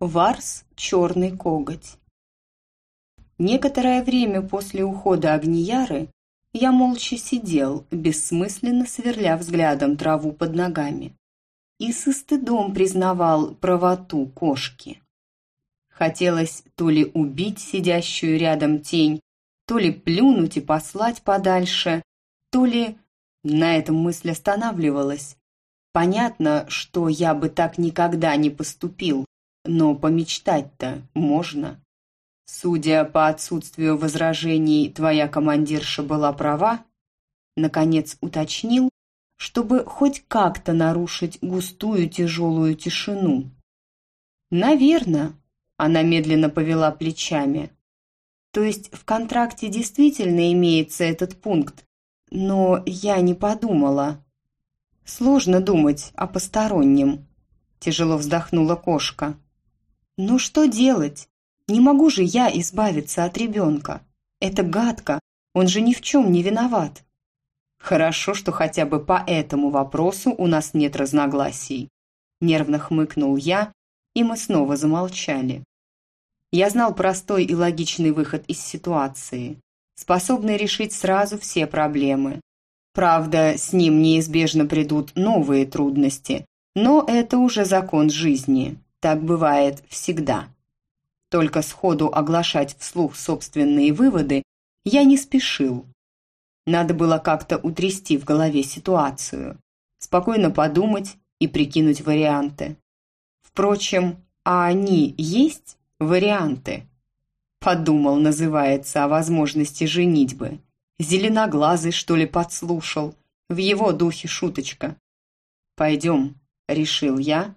Варс «Черный коготь». Некоторое время после ухода Агнияры я молча сидел, бессмысленно сверля взглядом траву под ногами, и со стыдом признавал правоту кошки. Хотелось то ли убить сидящую рядом тень, то ли плюнуть и послать подальше, то ли... На этом мысль останавливалась. Понятно, что я бы так никогда не поступил, но помечтать-то можно. Судя по отсутствию возражений, твоя командирша была права, наконец уточнил, чтобы хоть как-то нарушить густую тяжелую тишину. Наверно, она медленно повела плечами. То есть в контракте действительно имеется этот пункт, но я не подумала. Сложно думать о постороннем, тяжело вздохнула кошка. Ну что делать? Не могу же я избавиться от ребенка. Это гадко, он же ни в чем не виноват. Хорошо, что хотя бы по этому вопросу у нас нет разногласий. Нервно хмыкнул я, и мы снова замолчали. Я знал простой и логичный выход из ситуации, способный решить сразу все проблемы. Правда, с ним неизбежно придут новые трудности, но это уже закон жизни. Так бывает всегда. Только сходу оглашать вслух собственные выводы я не спешил. Надо было как-то утрясти в голове ситуацию, спокойно подумать и прикинуть варианты. Впрочем, а они есть, варианты? Подумал, называется, о возможности женитьбы. Зеленоглазый, что ли, подслушал. В его духе шуточка. «Пойдем», — решил я,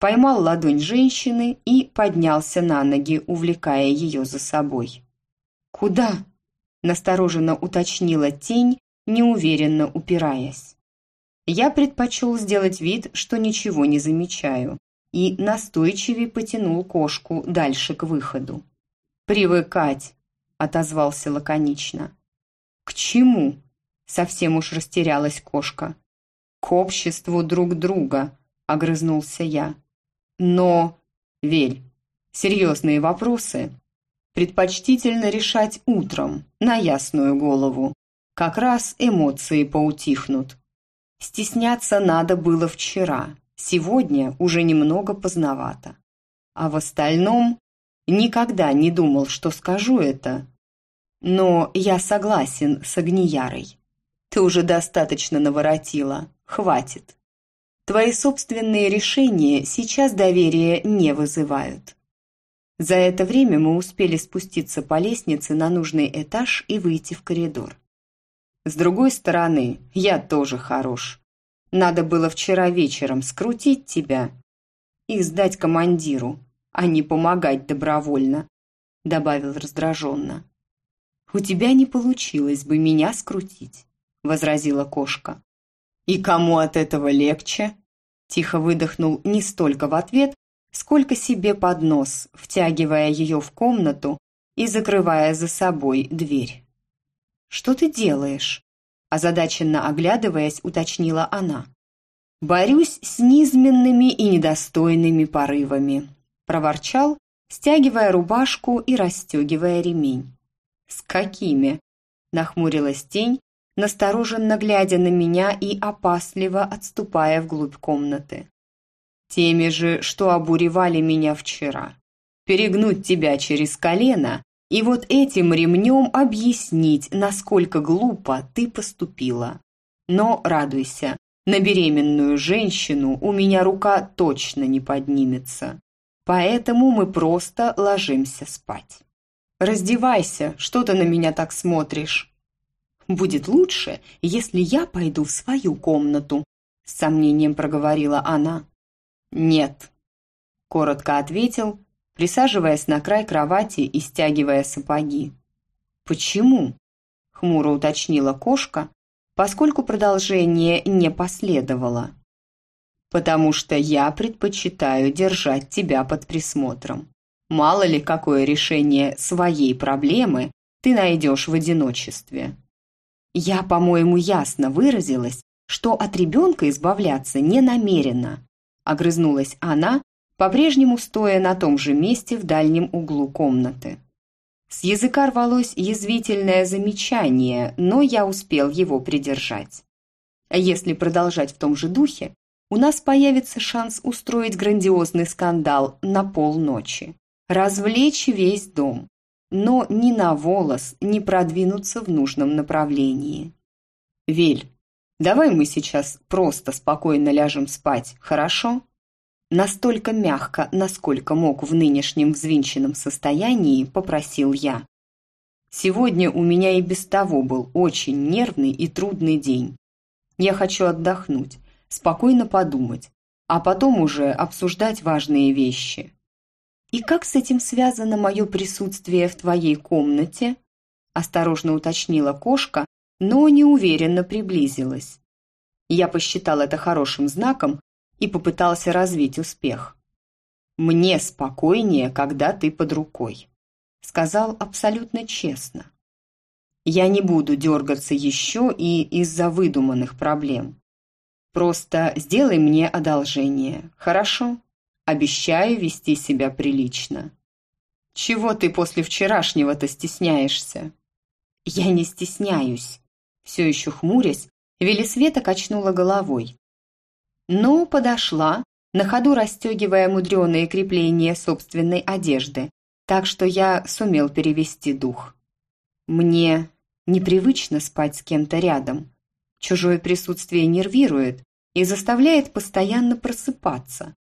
поймал ладонь женщины и поднялся на ноги, увлекая ее за собой. «Куда?» – настороженно уточнила тень, неуверенно упираясь. Я предпочел сделать вид, что ничего не замечаю, и настойчивее потянул кошку дальше к выходу. «Привыкать!» – отозвался лаконично. «К чему?» – совсем уж растерялась кошка. «К обществу друг друга», – огрызнулся я. Но, Вель, серьезные вопросы предпочтительно решать утром, на ясную голову. Как раз эмоции поутихнут. Стесняться надо было вчера, сегодня уже немного поздновато. А в остальном никогда не думал, что скажу это. Но я согласен с Огниярой. Ты уже достаточно наворотила, хватит. Твои собственные решения сейчас доверия не вызывают. За это время мы успели спуститься по лестнице на нужный этаж и выйти в коридор. С другой стороны, я тоже хорош. Надо было вчера вечером скрутить тебя и сдать командиру, а не помогать добровольно», — добавил раздраженно. «У тебя не получилось бы меня скрутить», — возразила кошка. «И кому от этого легче?» Тихо выдохнул не столько в ответ, сколько себе под нос, втягивая ее в комнату и закрывая за собой дверь. «Что ты делаешь?» озадаченно оглядываясь, уточнила она. «Борюсь с низменными и недостойными порывами», проворчал, стягивая рубашку и расстегивая ремень. «С какими?» нахмурилась тень, настороженно глядя на меня и опасливо отступая вглубь комнаты. «Теми же, что обуревали меня вчера. Перегнуть тебя через колено и вот этим ремнем объяснить, насколько глупо ты поступила. Но радуйся, на беременную женщину у меня рука точно не поднимется. Поэтому мы просто ложимся спать. Раздевайся, что ты на меня так смотришь?» Будет лучше, если я пойду в свою комнату», — с сомнением проговорила она. «Нет», — коротко ответил, присаживаясь на край кровати и стягивая сапоги. «Почему?» — хмуро уточнила кошка, поскольку продолжение не последовало. «Потому что я предпочитаю держать тебя под присмотром. Мало ли, какое решение своей проблемы ты найдешь в одиночестве». Я, по-моему, ясно выразилась, что от ребенка избавляться не намерена. Огрызнулась она, по-прежнему стоя на том же месте в дальнем углу комнаты. С языка рвалось язвительное замечание, но я успел его придержать. Если продолжать в том же духе, у нас появится шанс устроить грандиозный скандал на полночи, развлечь весь дом, но ни на волос не продвинуться в нужном направлении. «Вель, давай мы сейчас просто спокойно ляжем спать, хорошо?» Настолько мягко, насколько мог в нынешнем взвинченном состоянии, попросил я. Сегодня у меня и без того был очень нервный и трудный день. Я хочу отдохнуть, спокойно подумать, а потом уже обсуждать важные вещи. «И как с этим связано мое присутствие в твоей комнате?» осторожно уточнила кошка, но неуверенно приблизилась. Я посчитал это хорошим знаком и попытался развить успех. «Мне спокойнее, когда ты под рукой», — сказал абсолютно честно. «Я не буду дергаться еще и из-за выдуманных проблем. Просто сделай мне одолжение, хорошо? Обещаю вести себя прилично». «Чего ты после вчерашнего-то стесняешься?» «Я не стесняюсь», — все еще хмурясь, Велисвета качнула головой. Но подошла, на ходу расстегивая мудреные крепления собственной одежды, так что я сумел перевести дух. Мне непривычно спать с кем-то рядом. Чужое присутствие нервирует и заставляет постоянно просыпаться.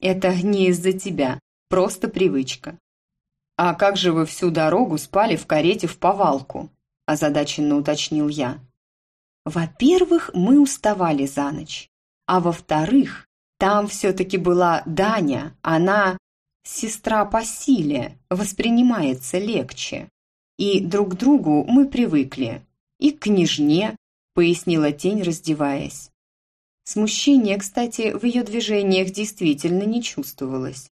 Это не из-за тебя, просто привычка. «А как же вы всю дорогу спали в карете в повалку?» – озадаченно уточнил я. «Во-первых, мы уставали за ночь. А во-вторых, там все-таки была Даня, она сестра по силе, воспринимается легче. И друг к другу мы привыкли. И к княжне, пояснила тень, раздеваясь. Смущение, кстати, в ее движениях действительно не чувствовалось.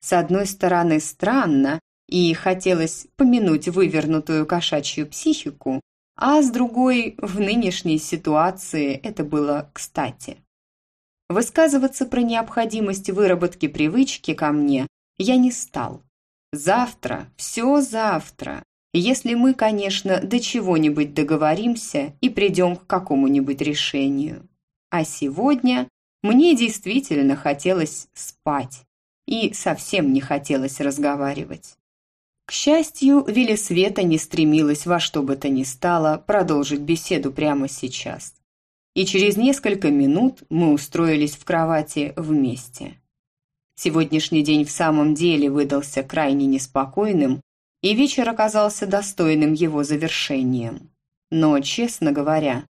С одной стороны, странно, и хотелось помянуть вывернутую кошачью психику, а с другой, в нынешней ситуации это было кстати. Высказываться про необходимость выработки привычки ко мне я не стал. Завтра, все завтра, если мы, конечно, до чего-нибудь договоримся и придем к какому-нибудь решению. А сегодня мне действительно хотелось спать и совсем не хотелось разговаривать. К счастью, Велисвета не стремилась во что бы то ни стало продолжить беседу прямо сейчас и через несколько минут мы устроились в кровати вместе. Сегодняшний день в самом деле выдался крайне неспокойным, и вечер оказался достойным его завершением. Но, честно говоря,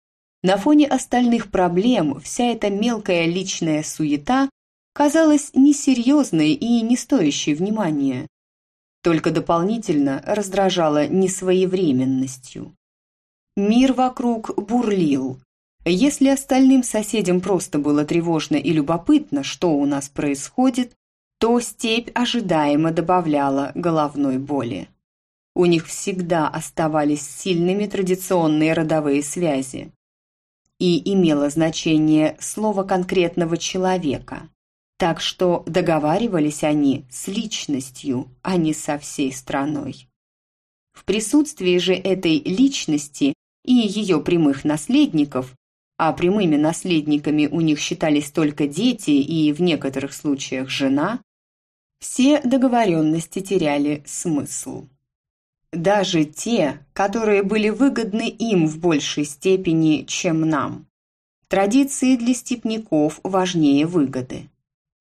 на фоне остальных проблем вся эта мелкая личная суета казалась несерьезной и не стоящей внимания. Только дополнительно раздражала несвоевременностью. Мир вокруг бурлил, если остальным соседям просто было тревожно и любопытно, что у нас происходит, то степь ожидаемо добавляла головной боли. У них всегда оставались сильными традиционные родовые связи. И имело значение слово конкретного человека. Так что договаривались они с личностью, а не со всей страной. В присутствии же этой личности и ее прямых наследников а прямыми наследниками у них считались только дети и, в некоторых случаях, жена, все договоренности теряли смысл. Даже те, которые были выгодны им в большей степени, чем нам. Традиции для степняков важнее выгоды.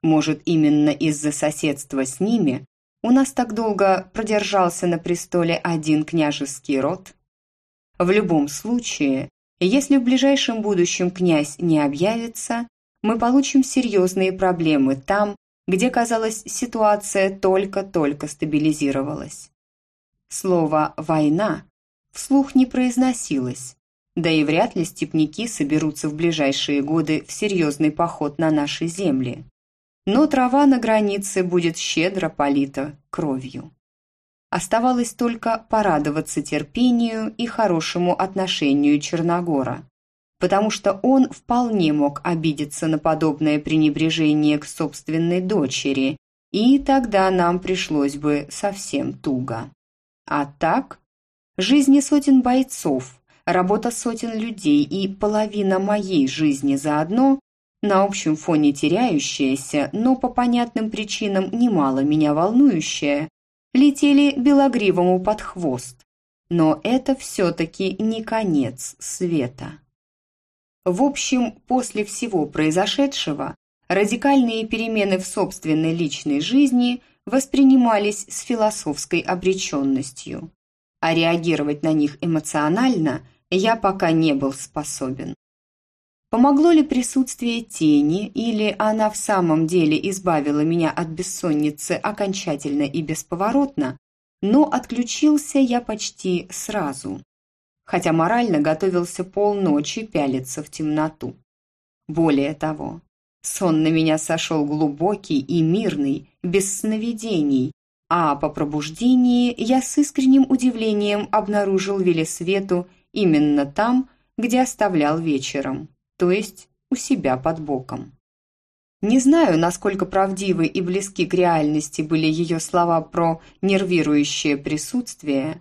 Может, именно из-за соседства с ними у нас так долго продержался на престоле один княжеский род? В любом случае, если в ближайшем будущем князь не объявится, мы получим серьезные проблемы там, где, казалось, ситуация только-только стабилизировалась. Слово «война» вслух не произносилось, да и вряд ли степняки соберутся в ближайшие годы в серьезный поход на наши земли. Но трава на границе будет щедро полита кровью. Оставалось только порадоваться терпению и хорошему отношению Черногора, потому что он вполне мог обидеться на подобное пренебрежение к собственной дочери и тогда нам пришлось бы совсем туго. А так, жизни сотен бойцов, работа сотен людей и половина моей жизни заодно, на общем фоне теряющаяся, но по понятным причинам немало меня волнующая, летели белогривому под хвост. Но это все-таки не конец света. В общем, после всего произошедшего, радикальные перемены в собственной личной жизни воспринимались с философской обреченностью, а реагировать на них эмоционально я пока не был способен. Помогло ли присутствие тени, или она в самом деле избавила меня от бессонницы окончательно и бесповоротно, но отключился я почти сразу, хотя морально готовился полночи пялиться в темноту. Более того, сон на меня сошел глубокий и мирный, без сновидений, а по пробуждении я с искренним удивлением обнаружил Велесвету именно там, где оставлял вечером то есть у себя под боком. Не знаю, насколько правдивы и близки к реальности были ее слова про нервирующее присутствие,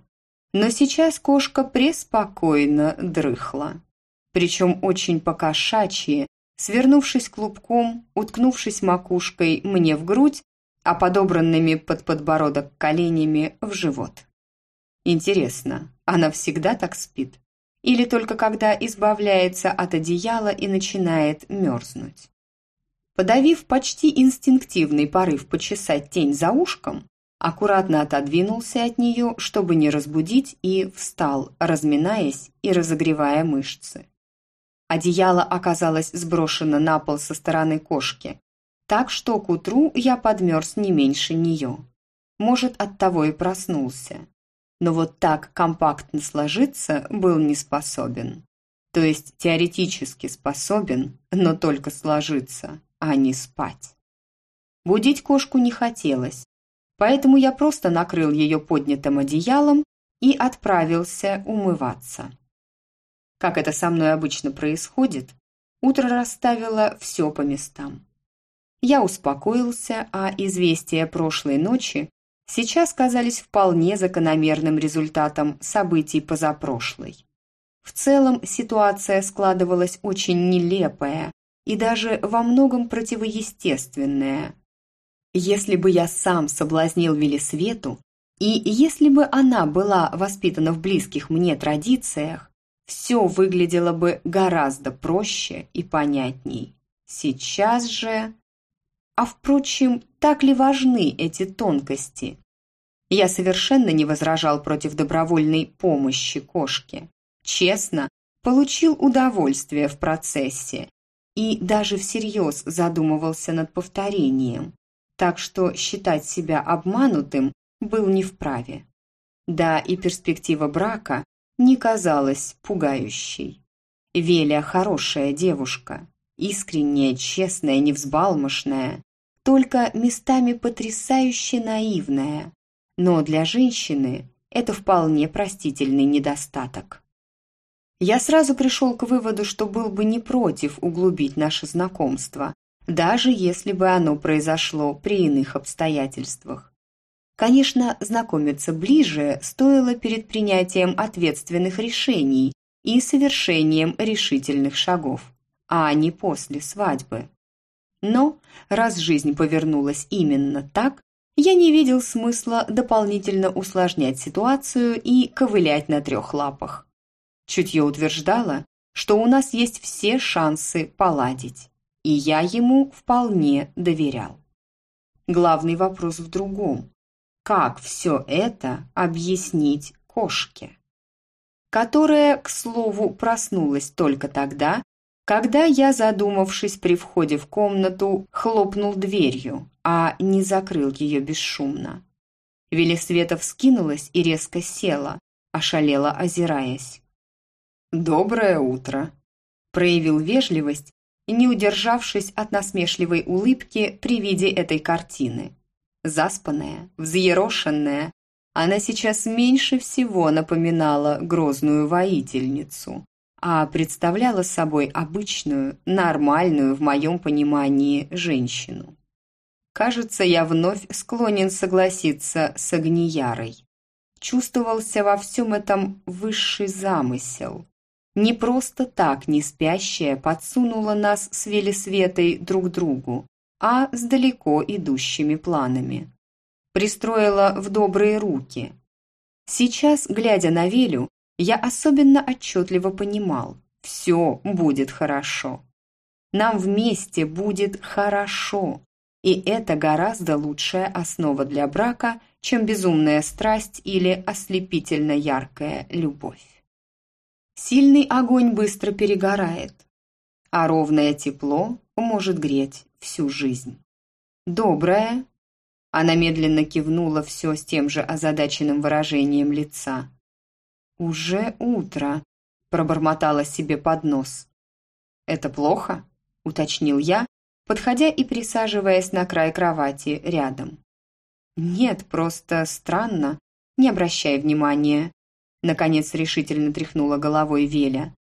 но сейчас кошка преспокойно дрыхла. Причем очень покошачьи, свернувшись клубком, уткнувшись макушкой мне в грудь, а подобранными под подбородок коленями в живот. Интересно, она всегда так спит? или только когда избавляется от одеяла и начинает мерзнуть. Подавив почти инстинктивный порыв почесать тень за ушком, аккуратно отодвинулся от нее, чтобы не разбудить, и встал, разминаясь и разогревая мышцы. Одеяло оказалось сброшено на пол со стороны кошки, так что к утру я подмерз не меньше нее. Может, оттого и проснулся но вот так компактно сложиться был не способен. То есть теоретически способен, но только сложиться, а не спать. Будить кошку не хотелось, поэтому я просто накрыл ее поднятым одеялом и отправился умываться. Как это со мной обычно происходит, утро расставило все по местам. Я успокоился, а известия прошлой ночи сейчас казались вполне закономерным результатом событий позапрошлой. В целом ситуация складывалась очень нелепая и даже во многом противоестественная. Если бы я сам соблазнил Велисвету, и если бы она была воспитана в близких мне традициях, все выглядело бы гораздо проще и понятней. Сейчас же... А впрочем, так ли важны эти тонкости? Я совершенно не возражал против добровольной помощи кошке. Честно, получил удовольствие в процессе и даже всерьез задумывался над повторением, так что считать себя обманутым был не вправе. Да, и перспектива брака не казалась пугающей. Веля хорошая девушка, искренняя, честная, невзбалмошная, только местами потрясающе наивная, но для женщины это вполне простительный недостаток. Я сразу пришел к выводу, что был бы не против углубить наше знакомство, даже если бы оно произошло при иных обстоятельствах. Конечно, знакомиться ближе стоило перед принятием ответственных решений и совершением решительных шагов, а не после свадьбы. Но раз жизнь повернулась именно так, я не видел смысла дополнительно усложнять ситуацию и ковылять на трех лапах. Чутье утверждало, что у нас есть все шансы поладить, и я ему вполне доверял. Главный вопрос в другом. Как все это объяснить кошке? Которая, к слову, проснулась только тогда, когда я, задумавшись при входе в комнату, хлопнул дверью, а не закрыл ее бесшумно. Велисвета вскинулась и резко села, ошалела озираясь. «Доброе утро!» проявил вежливость, не удержавшись от насмешливой улыбки при виде этой картины. Заспанная, взъерошенная, она сейчас меньше всего напоминала грозную воительницу а представляла собой обычную, нормальную в моем понимании женщину. Кажется, я вновь склонен согласиться с Агниярой. Чувствовался во всем этом высший замысел. Не просто так не спящая подсунула нас с Велисветой друг другу, а с далеко идущими планами. Пристроила в добрые руки. Сейчас, глядя на Велю, я особенно отчетливо понимал, все будет хорошо. Нам вместе будет хорошо. И это гораздо лучшая основа для брака, чем безумная страсть или ослепительно яркая любовь. Сильный огонь быстро перегорает, а ровное тепло может греть всю жизнь. Доброе. Она медленно кивнула все с тем же озадаченным выражением лица. «Уже утро», – пробормотала себе под нос. «Это плохо?» – уточнил я, подходя и присаживаясь на край кровати рядом. «Нет, просто странно. Не обращай внимания», – наконец решительно тряхнула головой Веля.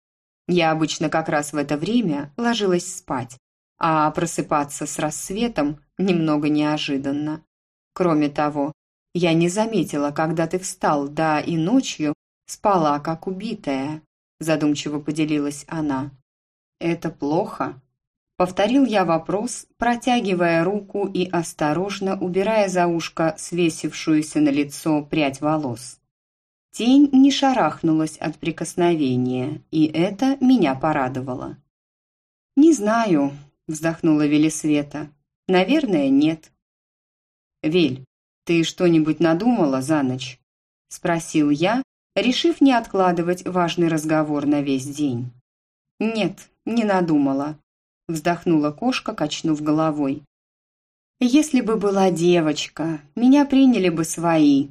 «Я обычно как раз в это время ложилась спать, а просыпаться с рассветом немного неожиданно. Кроме того, я не заметила, когда ты встал, да и ночью спала, как убитая», – задумчиво поделилась она. «Это плохо?» Повторил я вопрос, протягивая руку и осторожно убирая за ушко свесившуюся на лицо прядь волос. Тень не шарахнулась от прикосновения, и это меня порадовало. «Не знаю», – вздохнула Велисвета. «Наверное, нет». «Вель, ты что-нибудь надумала за ночь?» – спросил я, решив не откладывать важный разговор на весь день. «Нет, не надумала», вздохнула кошка, качнув головой. «Если бы была девочка, меня приняли бы свои.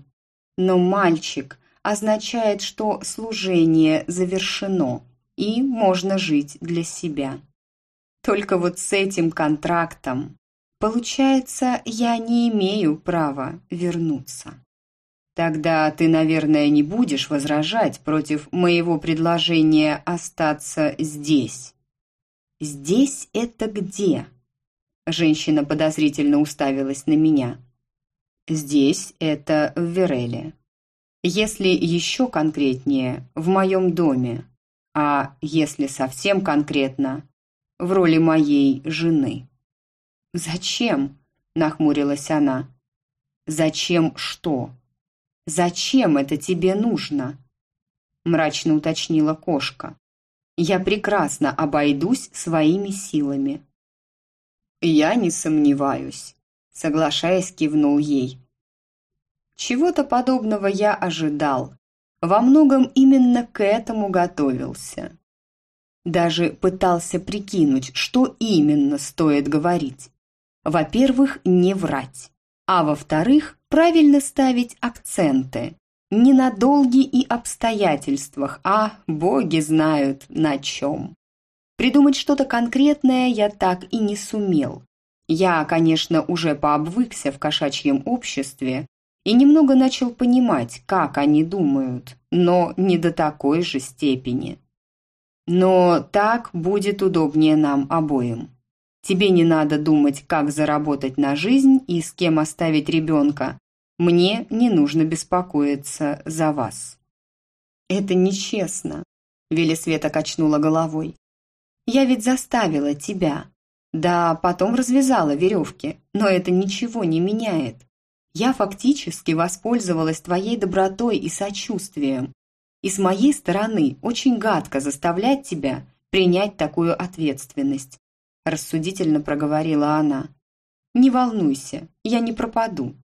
Но мальчик означает, что служение завершено, и можно жить для себя. Только вот с этим контрактом, получается, я не имею права вернуться». Тогда ты, наверное, не будешь возражать против моего предложения остаться здесь. «Здесь это где?» Женщина подозрительно уставилась на меня. «Здесь это в Вереле. Если еще конкретнее, в моем доме. А если совсем конкретно, в роли моей жены». «Зачем?» – нахмурилась она. «Зачем что? Зачем это тебе нужно?» Мрачно уточнила кошка. Я прекрасно обойдусь своими силами». «Я не сомневаюсь», — соглашаясь, кивнул ей. Чего-то подобного я ожидал. Во многом именно к этому готовился. Даже пытался прикинуть, что именно стоит говорить. Во-первых, не врать. А во-вторых, правильно ставить акценты, не на долги и обстоятельствах, а боги знают на чем. Придумать что-то конкретное я так и не сумел. Я, конечно, уже пообвыкся в кошачьем обществе и немного начал понимать, как они думают, но не до такой же степени. Но так будет удобнее нам обоим. Тебе не надо думать, как заработать на жизнь и с кем оставить ребенка, мне не нужно беспокоиться за вас». «Это нечестно», – Велисвета качнула головой. «Я ведь заставила тебя. Да, потом развязала веревки, но это ничего не меняет. Я фактически воспользовалась твоей добротой и сочувствием. И с моей стороны очень гадко заставлять тебя принять такую ответственность», – рассудительно проговорила она. «Не волнуйся, я не пропаду.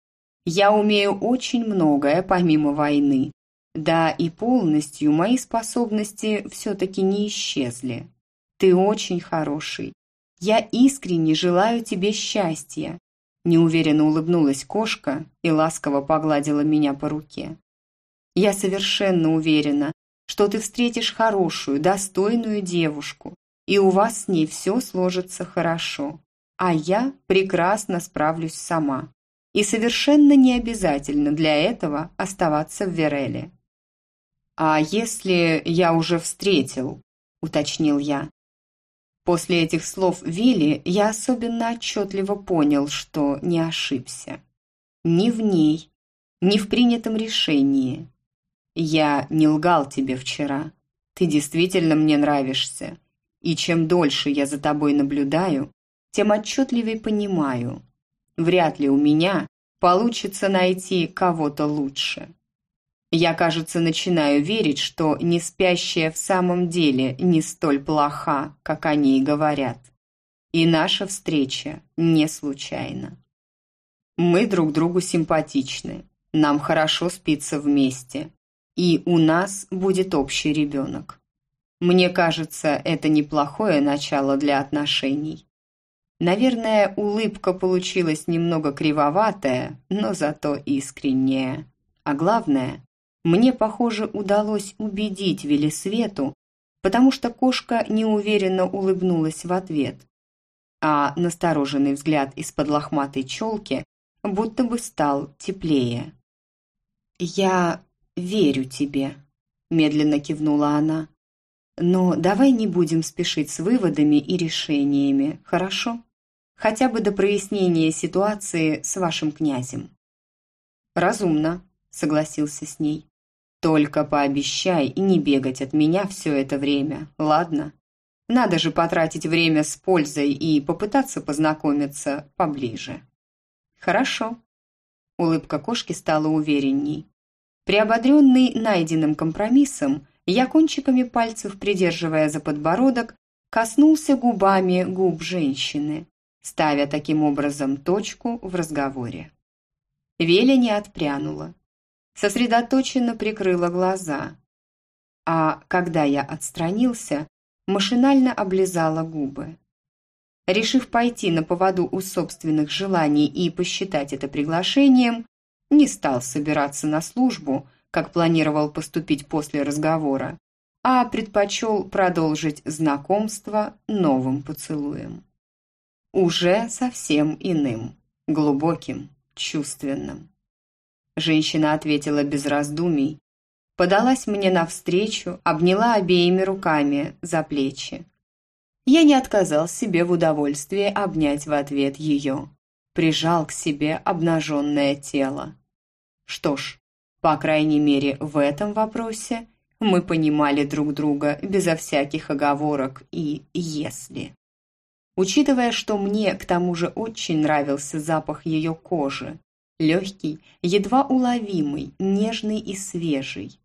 Я умею очень многое помимо войны. Да, и полностью мои способности все-таки не исчезли. Ты очень хороший. Я искренне желаю тебе счастья. Неуверенно улыбнулась кошка и ласково погладила меня по руке. Я совершенно уверена, что ты встретишь хорошую, достойную девушку, и у вас с ней все сложится хорошо. А я прекрасно справлюсь сама и совершенно не обязательно для этого оставаться в Вереле. «А если я уже встретил?» – уточнил я. После этих слов Вилли я особенно отчетливо понял, что не ошибся. Ни в ней, ни в принятом решении. Я не лгал тебе вчера. Ты действительно мне нравишься. И чем дольше я за тобой наблюдаю, тем отчетливее понимаю. Вряд ли у меня получится найти кого-то лучше. Я, кажется, начинаю верить, что не спящая в самом деле не столь плоха, как они и говорят. И наша встреча не случайна. Мы друг другу симпатичны, нам хорошо спится вместе, и у нас будет общий ребенок. Мне кажется, это неплохое начало для отношений. Наверное, улыбка получилась немного кривоватая, но зато искренняя. А главное, мне, похоже, удалось убедить Велисвету, потому что кошка неуверенно улыбнулась в ответ, а настороженный взгляд из-под лохматой челки будто бы стал теплее. «Я верю тебе», – медленно кивнула она. «Но давай не будем спешить с выводами и решениями, хорошо? Хотя бы до прояснения ситуации с вашим князем». «Разумно», – согласился с ней. Только пообещай и не бегать от меня все это время, ладно? Надо же потратить время с пользой и попытаться познакомиться поближе. Хорошо. Улыбка кошки стала уверенней. Приободренный найденным компромиссом, я кончиками пальцев, придерживая за подбородок, коснулся губами губ женщины, ставя таким образом точку в разговоре. Веля не отпрянула, сосредоточенно прикрыла глаза. А когда я отстранился, машинально облизала губы. Решив пойти на поводу у собственных желаний и посчитать это приглашением, не стал собираться на службу, как планировал поступить после разговора, а предпочел продолжить знакомство новым поцелуем. Уже совсем иным, глубоким, чувственным. Женщина ответила без раздумий. Подалась мне навстречу, обняла обеими руками за плечи. Я не отказал себе в удовольствии обнять в ответ ее. Прижал к себе обнаженное тело. Что ж, по крайней мере в этом вопросе мы понимали друг друга безо всяких оговорок и «если». Учитывая, что мне к тому же очень нравился запах ее кожи, легкий, едва уловимый, нежный и свежий.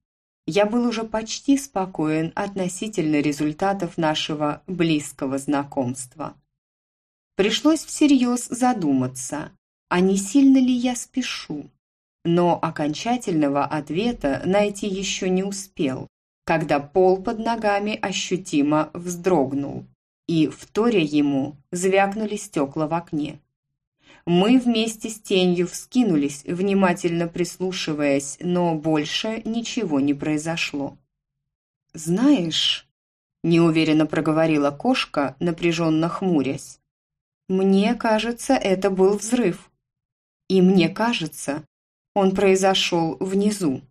Я был уже почти спокоен относительно результатов нашего близкого знакомства. Пришлось всерьез задуматься, а не сильно ли я спешу. Но окончательного ответа найти еще не успел, когда пол под ногами ощутимо вздрогнул, и, вторя ему, звякнули стекла в окне. Мы вместе с тенью вскинулись, внимательно прислушиваясь, но больше ничего не произошло. «Знаешь...» – неуверенно проговорила кошка, напряженно хмурясь. «Мне кажется, это был взрыв. И мне кажется, он произошел внизу».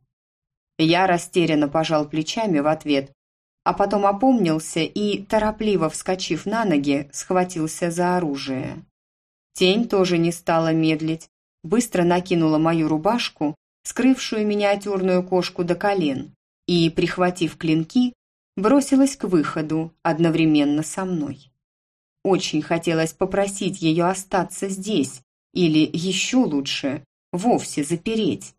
Я растерянно пожал плечами в ответ, а потом опомнился и, торопливо вскочив на ноги, схватился за оружие. Тень тоже не стала медлить, быстро накинула мою рубашку, скрывшую миниатюрную кошку до колен, и, прихватив клинки, бросилась к выходу одновременно со мной. Очень хотелось попросить ее остаться здесь, или еще лучше, вовсе запереть.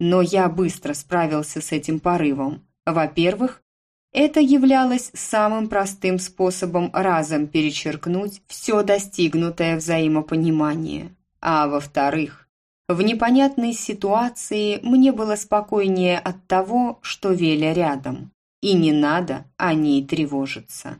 Но я быстро справился с этим порывом. Во-первых, это являлось самым простым способом разом перечеркнуть все достигнутое взаимопонимание. А во-вторых, в непонятной ситуации мне было спокойнее от того, что Веля рядом, и не надо о ней тревожиться.